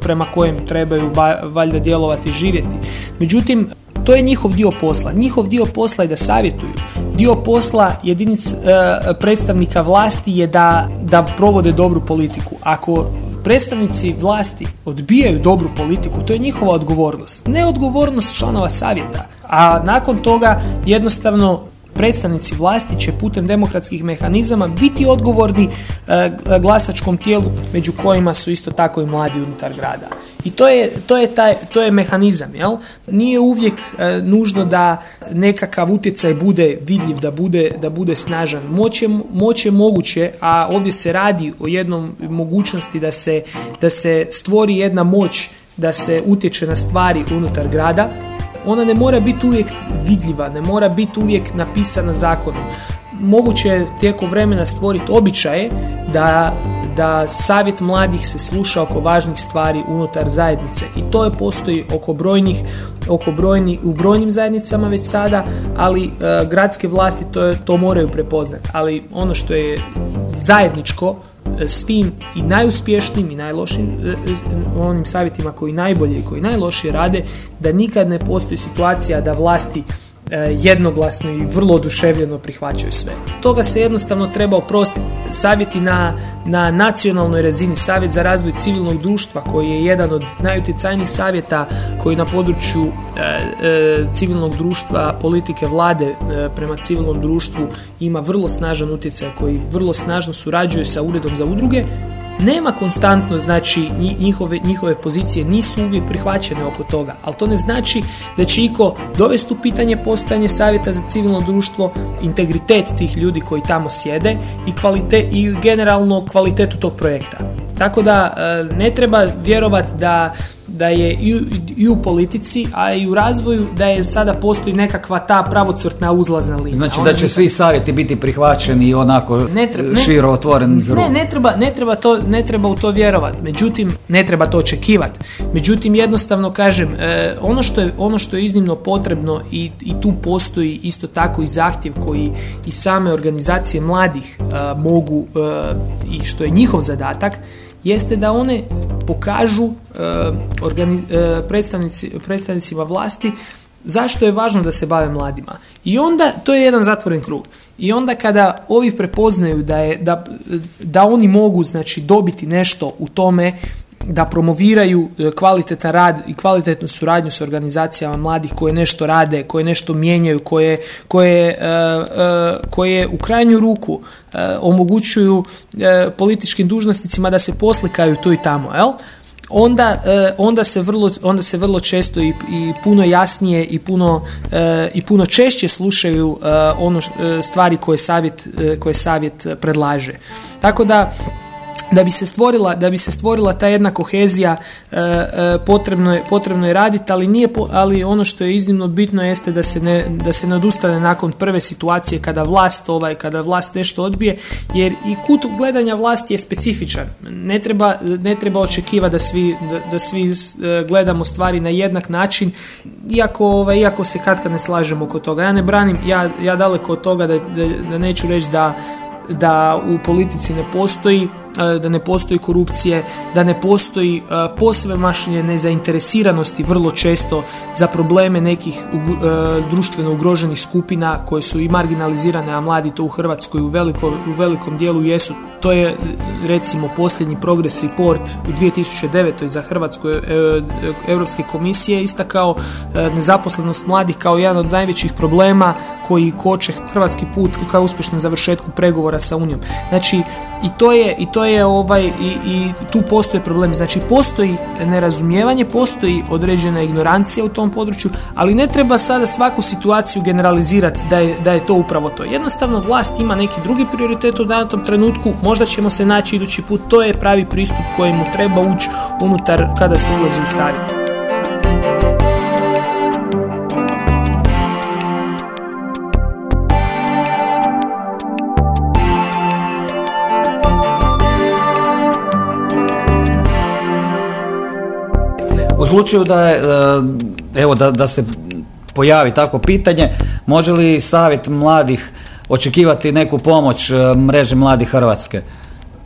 prema kojem trebaju ba, valjda djelovati i živjeti. Međutim, to je njihov dio posla. Njihov dio posla je da savjetuju. Dio posla jedinic predstavnika vlasti je da, da provode dobru politiku. Ako predstavnici vlasti odbijaju dobru politiku, to je njihova odgovornost, ne odgovornost članova savjeta. A nakon toga jednostavno predstavnici vlasti će putem demokratskih mehanizama biti odgovorni e, glasačkom tijelu među kojima su isto tako i mladi unutar grada. I to je, to je, taj, to je mehanizam, jel? Nije uvijek e, nužno da nekakav utjecaj bude vidljiv, da bude, da bude snažan. Moć je, moć je moguće, a ovdje se radi o jednom mogućnosti da se, da se stvori jedna moć da se utječe na stvari unutar grada, ona ne mora biti uvijek vidljiva, ne mora biti uvijek napisana zakonom. Moguće je tijekom vremena stvoriti običaje da, da savjet mladih se sluša oko važnih stvari unutar zajednice i to je postoji oko brojnih, oko brojni, u brojnim zajednicama već sada, ali e, gradske vlasti to, to moraju prepoznati. Ali ono što je zajedničko svim i najuspješnijim i najlošim e, e, onim savjetima koji najbolje i koji najlošije rade, da nikad ne postoji situacija da vlasti e, jednoglasno i vrlo oduševljeno prihvaćaju sve. Toga se jednostavno treba oprostiti. Savjeti na, na nacionalnoj razini, savjet za razvoj civilnog društva koji je jedan od najutjecajnijih savjeta koji na području e, e, civilnog društva, politike vlade prema civilnom društvu ima vrlo snažan utjecaj koji vrlo snažno surađuje sa uredom za udruge nema konstantno, znači njihove, njihove pozicije nisu uvijek prihvaćene oko toga, ali to ne znači da će iko dovesti u pitanje postojanje savjeta za civilno društvo, integritet tih ljudi koji tamo sjede i, kvalite, i generalno kvalitetu tog projekta. Tako da e, ne treba vjerovati da da je i, i u politici, a i u razvoju da je sada postoji nekakva ta pravocrtna uzlazna linija. Znači da će svi savjeti biti prihvaćeni i onako ne treba, širo otvoren ne, ne, treba, ne, treba to, ne treba u to vjerovati, međutim ne treba to očekivati. Međutim jednostavno kažem, e, ono, što je, ono što je iznimno potrebno i, i tu postoji isto tako i zahtjev koji i same organizacije mladih e, mogu e, i što je njihov zadatak, jeste da one pokažu e, predstavnici, predstavnicima vlasti zašto je važno da se bave mladima. I onda, to je jedan zatvoren krug. I onda kada ovi prepoznaju da, je, da, da oni mogu znači, dobiti nešto u tome da promoviraju e, kvalitetan rad i kvalitetnu suradnju s organizacijama mladih koje nešto rade, koje nešto mijenjaju, koje, koje, e, e, koje u krajnju ruku omogućuju političkim dužnosnicima da se poslikaju tu i tamo, jel? Onda, onda, se vrlo, onda se vrlo često i, i puno jasnije i puno, i puno češće slušaju ono stvari koje savjet, koje savjet predlaže. Tako da da bi se stvorila da bi se stvorila ta jedna kohezija e, e, potrebno je potrebno je raditi ali nije ali ono što je iznimno bitno jeste da se ne da se ne odustane nakon prve situacije kada vlast ovaj kada vlast nešto odbije jer i kut gledanja vlasti je specifičan. Ne treba ne treba očekivati da svi da, da svi e, gledamo stvari na jednak način iako ovaj iako se katkad ne slažemo oko toga. Ja ne branim ja ja daleko od toga da, da, da neću reći da da u politici ne postoji da ne postoji korupcije, da ne postoji e, posve mašljenje nezainteresiranosti vrlo često za probleme nekih e, društveno ugroženih skupina koje su i marginalizirane, a mladi to u Hrvatskoj u, veliko, u velikom dijelu jesu. To je recimo posljednji progress report u 2009. za Hrvatsku Europske komisije istakao nezaposlenost mladih kao jedan od najvećih problema koji koče hrvatski put kao uspješnom završetku pregovora sa Unijom. Znači i to je, i to je ovaj, i, i tu postoje problemi. Znači postoji nerazumijevanje, postoji određena ignorancija u tom području, ali ne treba sada svaku situaciju generalizirati da je, da je to upravo to. Jednostavno vlast ima neki drugi prioritet u datom trenutku, možda ćemo se naći idući put, to je pravi pristup kojemu treba ući unutar kada se ulazi u savjet. Slučaju da je, e, evo da, da se pojavi tako pitanje, može li savjet mladih očekivati neku pomoć e, mreže mladih Hrvatske?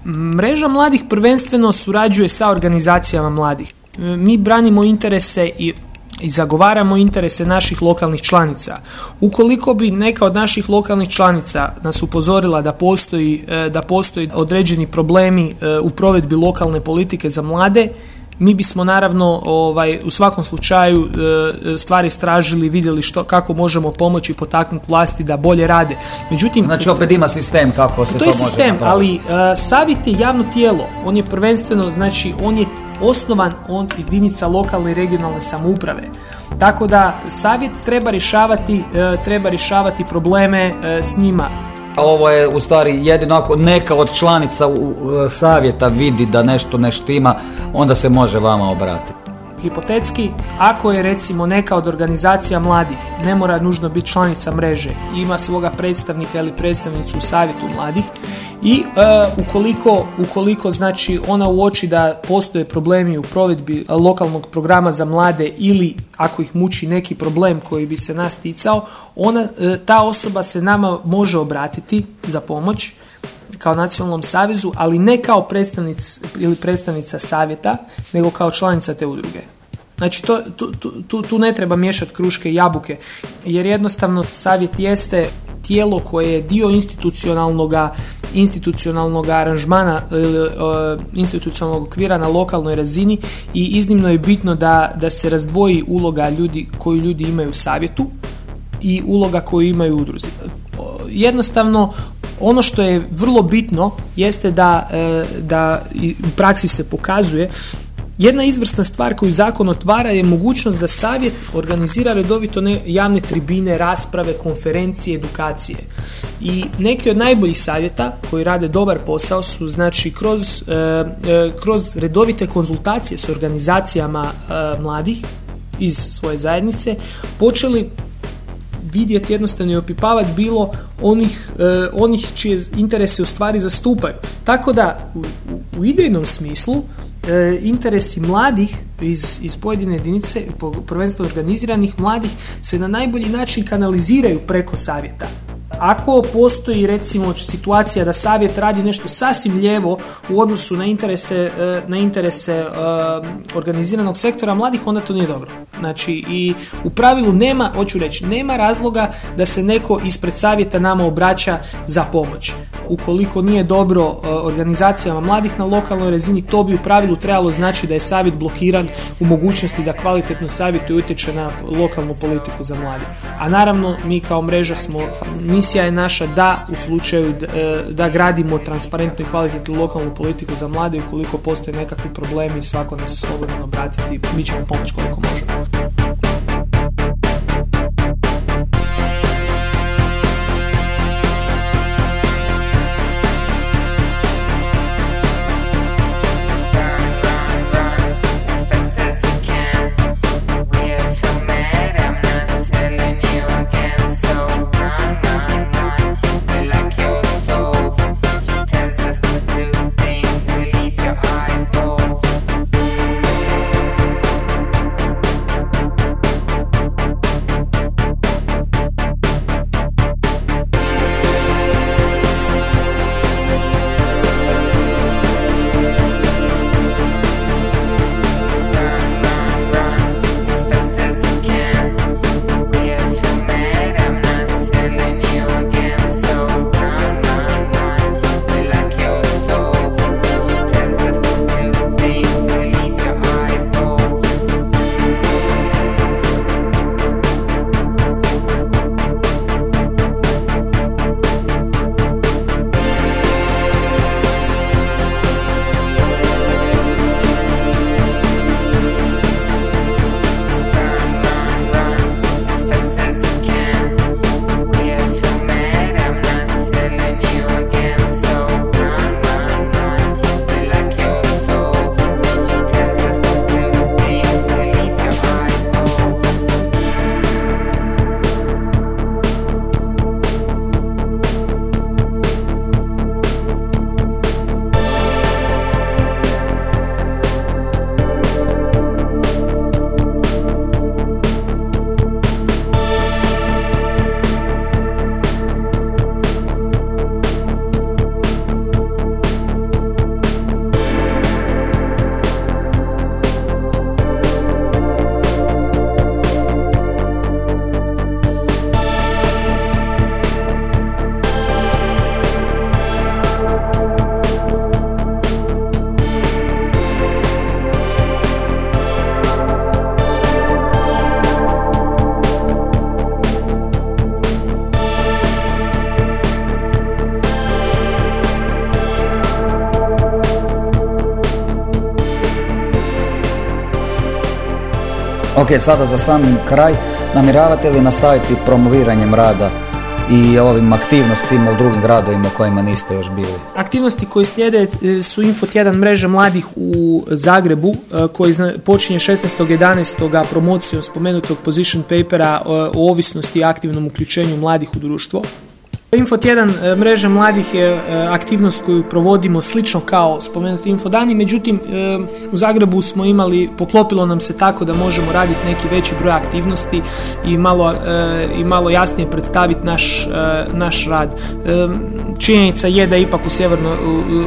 Mreža mladih prvenstveno surađuje sa organizacijama mladih. E, mi branimo interese i i zagovaramo interese naših lokalnih članica. Ukoliko bi neka od naših lokalnih članica nas upozorila da postoji, da postoji određeni problemi u provedbi lokalne politike za mlade, mi bismo naravno ovaj, u svakom slučaju e, stvari istražili, vidjeli što, kako možemo pomoći potaknuti vlasti da bolje rade. Međutim, znači opet ima sistem kako se to, to je sistem, ali uh, savjet je javno tijelo. On je prvenstveno, znači on je osnovan on jedinica lokalne i regionalne samouprave. Tako da savjet treba rješavati, e, treba rješavati probleme s njima ovo je u stvari jedino ako neka od članica u savjeta vidi da nešto nešto ima, onda se može vama obratiti. Hipotetski, ako je recimo neka od organizacija mladih, ne mora nužno biti članica mreže, ima svoga predstavnika ili predstavnicu u savjetu mladih i e, ukoliko, ukoliko znači ona uoči da postoje problemi u provedbi lokalnog programa za mlade ili ako ih muči neki problem koji bi se nas ticao, ona, e, ta osoba se nama može obratiti za pomoć kao nacionalnom savezu, ali ne kao predstavnic ili predstavnica savjeta, nego kao članica te udruge. Znači to, tu, tu, tu ne treba miješati kruške i jabuke, jer jednostavno savjet jeste tijelo koje je dio institucionalnog institucionalnog aranžmana ili e, institucionalnog okvira na lokalnoj razini i iznimno je bitno da, da se razdvoji uloga ljudi koju ljudi imaju u savjetu i uloga koju imaju u udruzi. Jednostavno ono što je vrlo bitno jeste da, e, da u praksi se pokazuje jedna izvrsna stvar koju zakon otvara je mogućnost da savjet organizira redovito javne tribine, rasprave, konferencije, edukacije. I neki od najboljih savjeta koji rade dobar posao su znači kroz, e, e, kroz redovite konzultacije s organizacijama mladih iz svoje zajednice počeli vidjeti jednostavno i opipavati bilo onih, e, onih čije interese u stvari zastupaju. Tako da u, u idejnom smislu e, interesi mladih iz, iz pojedine jedinice, prvenstveno organiziranih mladih, se na najbolji način kanaliziraju preko savjeta. Ako postoji recimo situacija da savjet radi nešto sasvim lijevo u odnosu na interese, e, na interese e, organiziranog sektora mladih, onda to nije dobro. Znači i u pravilu nema, hoću reći, nema razloga da se neko ispred savjeta nama obraća za pomoć. Ukoliko nije dobro e, organizacijama mladih na lokalnoj razini, to bi u pravilu trebalo znači da je savjet blokiran u mogućnosti da kvalitetno savjetuje utječe na lokalnu politiku za mlade. A naravno mi kao mreža smo misija je naša da u slučaju e, da gradimo transparentnu i kvalitetnu lokalnu politiku za mlade ukoliko postoje nekakvi problemi svako nas slobodno obratiti mi ćemo pomoći koliko možemo. Ok, sada za sam kraj, namiravate li nastaviti promoviranjem rada i ovim aktivnostima u drugim gradovima u kojima niste još bili? Aktivnosti koje slijede e, su Info tjedan mreža mladih u Zagrebu e, koji počinje 16.11. promocijom spomenutog position papera o ovisnosti i aktivnom uključenju mladih u društvo. Info tjedan e, mreže mladih je e, aktivnost koju provodimo slično kao spomenuti infodani, međutim e, u Zagrebu smo imali, poklopilo nam se tako da možemo raditi neki veći broj aktivnosti i malo, i malo jasnije predstaviti naš, naš rad. Činjenica je da ipak u, sjeverno,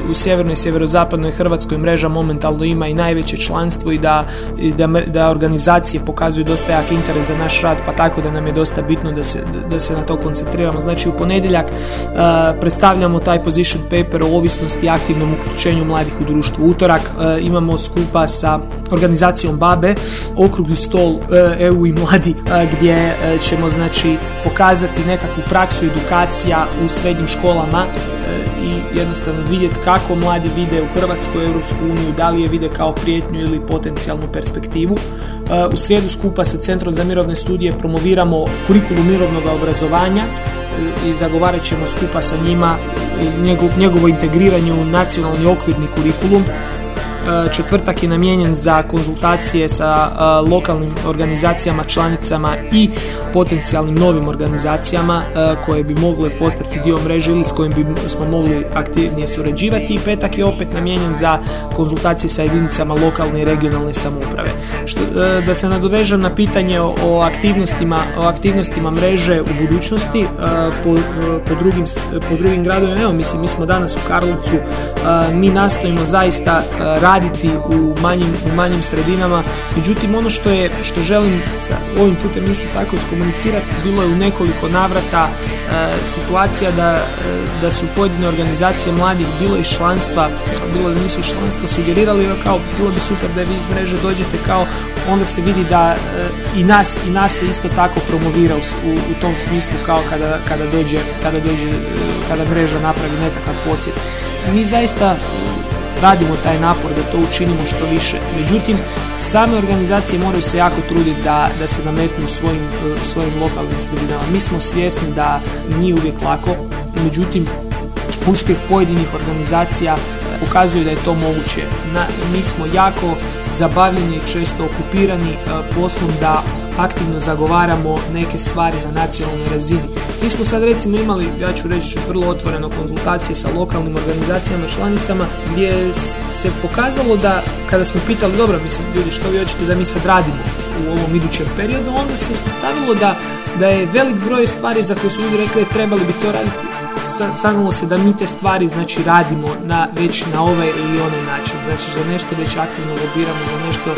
u, sjevernoj i sjeverozapadnoj Hrvatskoj mreža momentalno ima i najveće članstvo i da, da, da organizacije pokazuju dosta jak interes za naš rad, pa tako da nam je dosta bitno da se, da se na to koncentriramo. Znači u ponedjeljak ponedjeljak e, predstavljamo taj position paper o ovisnosti i aktivnom uključenju mladih u društvu. Utorak e, imamo skupa sa organizacijom BABE okrugli stol EU e i mladi gdje ćemo znači pokazati nekakvu praksu edukacija u srednjim školama i jednostavno vidjeti kako mladi vide u Hrvatsku Europsku uniju, da li je vide kao prijetnju ili potencijalnu perspektivu. U srijedu skupa sa Centrom za mirovne studije promoviramo kurikulu mirovnog obrazovanja i zagovarat ćemo skupa sa njima njegovo integriranje u nacionalni okvirni kurikulum četvrtak je namijenjen za konzultacije sa e, lokalnim organizacijama, članicama i potencijalnim novim organizacijama e, koje bi mogle postati dio mreže ili s kojim bi smo mogli aktivnije surađivati i petak je opet namijenjen za konzultacije sa jedinicama lokalne i regionalne samouprave. Što, da se nadovežem na pitanje o aktivnostima, o aktivnostima mreže u budućnosti po, po, drugim, po drugim gradovima, evo mislim mi smo danas u Karlovcu, mi nastojimo zaista raditi u manjim, u manjim sredinama. Međutim, ono što je što želim sa ovim putem isto tako iskomunicirati, bilo je u nekoliko navrata e, situacija da, e, da su pojedine organizacije mladih bilo iz članstva, bilo da nisu članstva sugerirali kao bilo bi super da vi iz mreže dođete kao onda se vidi da e, i nas i nas se isto tako promovira u, u, tom smislu kao kada, kada dođe kada dođe kada mreža napravi nekakav posjet. Mi zaista radimo taj napor da to učinimo što više. Međutim, same organizacije moraju se jako truditi da, da se nametnu svojim, svojim lokalnim sredinama. Mi smo svjesni da nije uvijek lako, međutim, uspjeh pojedinih organizacija pokazuje da je to moguće. Na, mi smo jako zabavljeni i često okupirani poslom da aktivno zagovaramo neke stvari na nacionalnoj razini. Mi smo sad recimo imali, ja ću reći, vrlo otvoreno konzultacije sa lokalnim organizacijama, članicama, gdje se pokazalo da kada smo pitali, dobro, mislim, ljudi, što vi hoćete da mi sad radimo u ovom idućem periodu, onda se ispostavilo da, da je velik broj stvari za koje su ljudi rekli trebali bi to raditi saznalo se da mi te stvari znači radimo na, već na ovaj ili onaj način. Znači za nešto već aktivno lobiramo, za nešto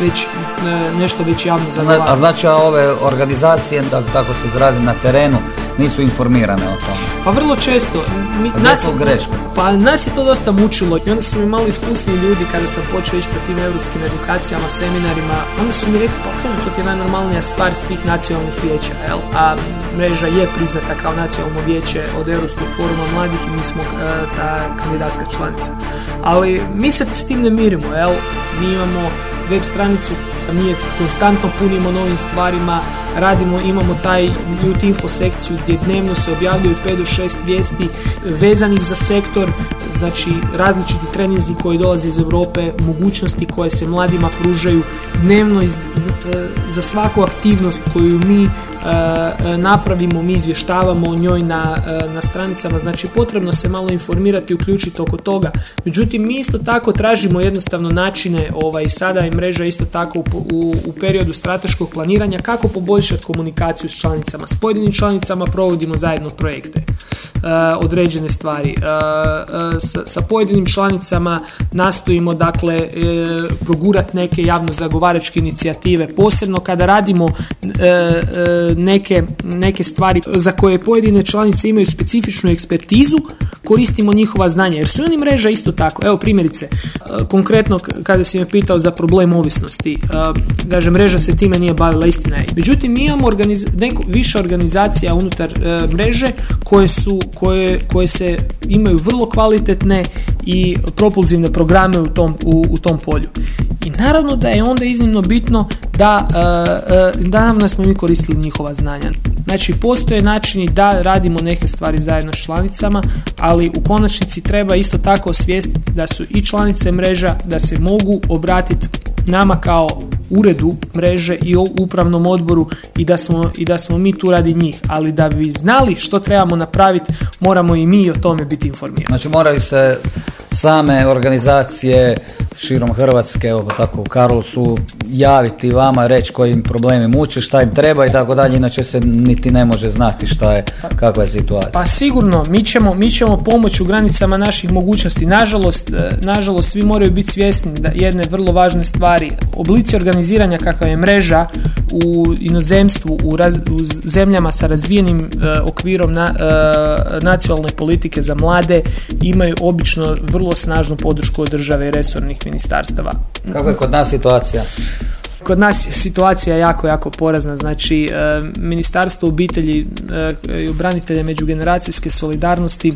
već, e, nešto već javno zagovaramo. A znači a ove organizacije, tako se izrazim na terenu, nisu informirane o tome? Pa vrlo često. Mi, nas, je, pa nas je to dosta mučilo i onda su mi malo iskusni ljudi kada sam počeo ići po tim europskim edukacijama, seminarima, onda su mi rekli, pa kažu, to je najnormalnija stvar svih nacionalnih vijeća, jel? A mreža je priznata kao nacionalno vijeće od Europskog foruma mladih i mi smo e, ta kandidatska članica. Ali mi se s tim ne mirimo, jel? Mi imamo web stranicu mi konstantno punimo novim stvarima, radimo, imamo taj youth info sekciju gdje dnevno se objavljuju 5 do 6 vijesti vezanih za sektor, znači različiti treninzi koji dolaze iz Europe, mogućnosti koje se mladima pružaju dnevno iz, e, za svaku aktivnost koju mi e, napravimo, mi izvještavamo o njoj na, e, na stranicama, znači potrebno se malo informirati i uključiti oko toga. Međutim, mi isto tako tražimo jednostavno načine, ovaj, sada i mreža isto tako u, u, u periodu strateškog planiranja kako poboljšati komunikaciju s članicama. S pojedinim članicama provodimo zajedno projekte, određene stvari. sa, sa pojedinim članicama nastojimo dakle progurati neke javno zagovaračke inicijative, posebno kada radimo neke, neke stvari za koje pojedine članice imaju specifičnu ekspertizu, koristimo njihova znanja, jer su oni mreža isto tako. Evo primjerice, konkretno kada si me pitao za problem ovisnosti, kaže mreža se time nije bavila, istina. Međutim, mi imamo neko, više organizacija unutar mreže koje su, koje, koje se imaju vrlo kvalitetne i propulzivne programe u tom, u, u tom polju. I naravno da je onda iznimno bitno da, uh, da naravno smo mi koristili njihova znanja. Znači, postoje načini da radimo neke stvari zajedno s članicama, ali u konačnici treba isto tako osvijestiti da su i članice mreža, da se mogu obratiti nama kao uredu mreže i o upravnom odboru i da smo, i da smo mi tu radi njih. Ali da bi znali što trebamo napraviti, moramo i mi o tome biti informirani. Znači moraju se same organizacije širom Hrvatske, evo tako u Karlovcu, javiti vama, reći koji im problemi muče, šta im treba i tako dalje, inače se niti ne može znati šta je, kakva je situacija. Pa sigurno, mi ćemo, mi ćemo pomoći u granicama naših mogućnosti. Nažalost, e, nažalost, svi moraju biti svjesni da jedne vrlo važne stvari, oblici organiziranja kakva je mreža u inozemstvu, u, u zemljama sa razvijenim e, okvirom na, e, nacionalne politike za mlade imaju obično vrlo snažnu podršku od države i resornih ministarstava. Kako je kod nas situacija? Kod nas je situacija jako, jako porazna. Znači, e, Ministarstvo obitelji i obranitelja međugeneracijske solidarnosti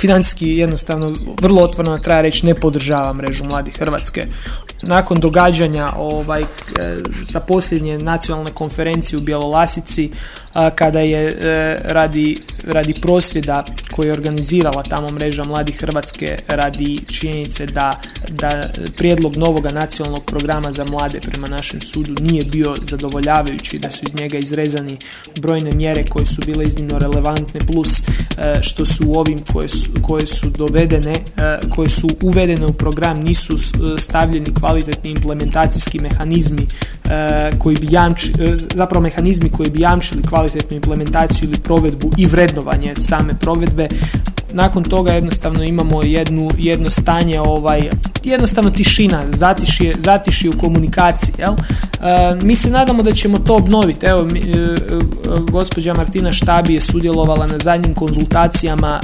financijski jednostavno vrlo otvoreno treba reći ne podržava mrežu mladih Hrvatske. Nakon događanja ovaj, e, sa posljednje nacionalne konferencije u Bjelolasici kada je e, radi, radi prosvjeda koje je organizirala tamo mreža Mladih Hrvatske radi činjenice da, da prijedlog novoga nacionalnog programa za mlade prema našem sudu nije bio zadovoljavajući, da su iz njega izrezani brojne mjere koje su bile iznimno relevantne plus e, što su ovim koje su, koje su dovedene, koje su uvedene u program nisu stavljeni kvalitetni implementacijski mehanizmi e, koji bi jamči, e, zapravo mehanizmi koji bi jamčili kvalitetnu implementaciju ili provedbu i vrednovanje same provedbe nakon toga jednostavno imamo jednu, jedno stanje ovaj, jednostavno tišina, zatiši, zatiši u komunikaciji. Jel? E, mi se nadamo da ćemo to obnoviti. Evo, e, e, gospođa Martina Štabi je sudjelovala na zadnjim konzultacijama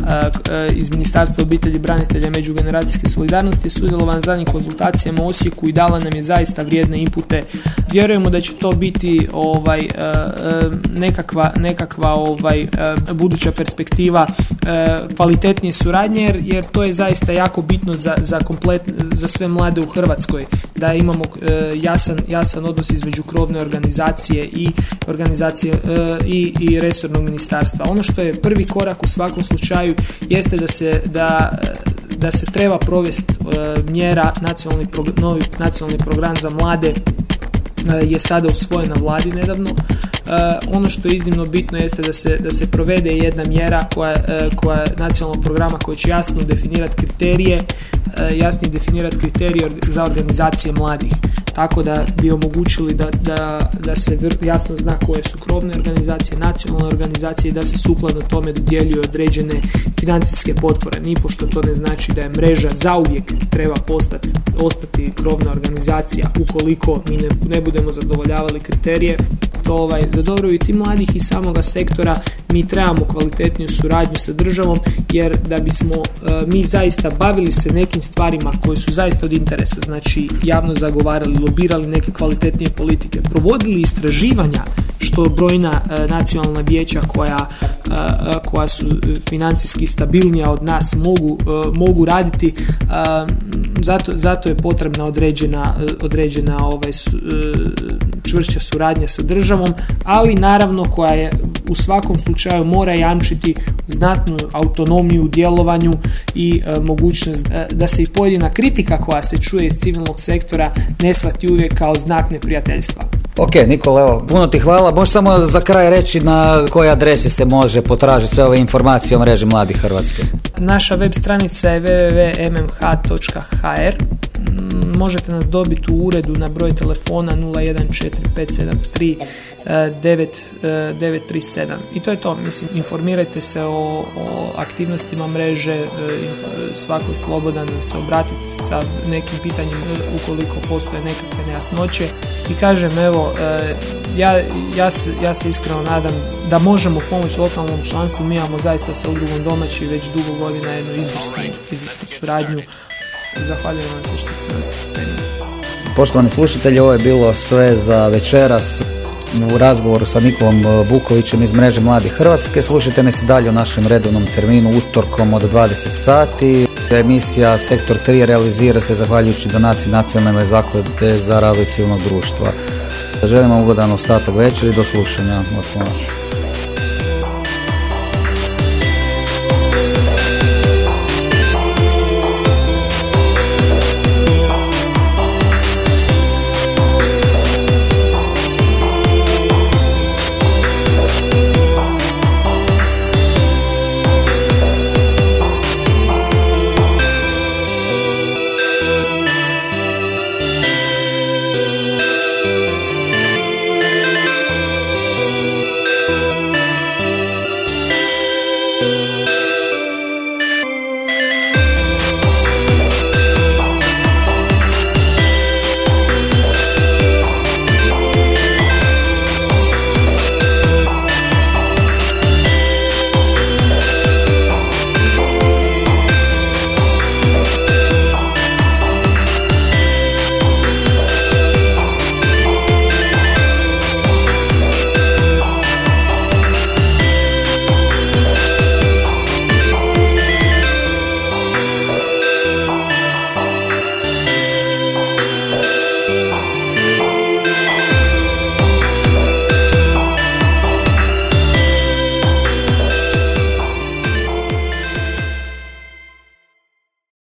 iz Ministarstva obitelji, branitelja međugeneracijske solidarnosti, sudjelovala na zadnjim konzultacijama u Osijeku i dala nam je zaista vrijedne inpute. Vjerujemo da će to biti ovaj nekakva, nekakva ovaj buduća perspektiva kvalitetnije suradnje jer, jer to je zaista jako bitno za, za komplet, za sve mlade u Hrvatskoj da imamo e, jasan, jasan odnos između krovne organizacije i organizacije e, i, i resornog ministarstva. Ono što je prvi korak u svakom slučaju jeste da se da da se treba provesti e, mjera nacionalni novi nacionalni program za mlade je sada usvojen na vladi nedavno. Ono što je iznimno bitno jeste da se, da se provede jedna mjera koja, koja nacionalnog programa koja će jasno definirati kriterije E, jasnije definirati kriterije za organizacije mladih tako da bi omogućili da, da, da se jasno zna koje su krovne organizacije, nacionalne organizacije i da se sukladno tome dodjeljuju određene financijske potpore. Nipošto to ne znači da je mreža zauvijek treba postati, ostati krovna organizacija ukoliko mi ne, ne budemo zadovoljavali kriterije ovaj, za dobrobit mladih i samoga sektora mi trebamo kvalitetniju suradnju sa državom jer da bismo e, mi zaista bavili se nekim stvarima koje su zaista od interesa, znači javno zagovarali, lobirali neke kvalitetnije politike, provodili istraživanja što brojna e, nacionalna vijeća koja, e, koja su financijski stabilnija od nas mogu, mogu raditi zato, zato je potrebna određena, određena ovaj, čvršća suradnja sa državom, ali naravno koja je u svakom slučaju mora jamčiti znatnu autonomiju u djelovanju i e, mogućnost e, da se i pojedina kritika koja se čuje iz civilnog sektora ne shvati uvijek kao znak neprijateljstva. Ok, Nikola, evo, puno ti hvala. Možeš samo za kraj reći na kojoj adresi se može potražiti sve ove informacije o mreži Mladih Hrvatske? Naša web stranica je www.mmh.hr možete nas dobiti u uredu na broj telefona 014573 937 i to je to, mislim, informirajte se o, o aktivnostima mreže, e, svako je slobodan se obratiti sa nekim pitanjem e, ukoliko postoje nekakve nejasnoće i kažem, evo, e, ja, ja, se, ja se iskreno nadam da možemo pomoći lokalnom članstvu, mi imamo zaista sa udrugom domaći već dugo godina jednu izvrsnu, suradnju, Zahvaljujem vam se što ste nas Poštovani slušatelji, ovo je bilo sve za večeras u razgovoru sa Nikolom Bukovićem iz mreže Mladih Hrvatske. Slušajte nas dalje u našem redovnom terminu utorkom od 20 sati. Emisija Sektor 3 realizira se zahvaljujući donaciji nacionalne zaklade za razvoj civilnog društva. Želim ugodan ostatak večeri do slušanja. Od